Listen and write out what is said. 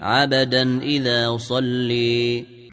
عبدا إذا صلي.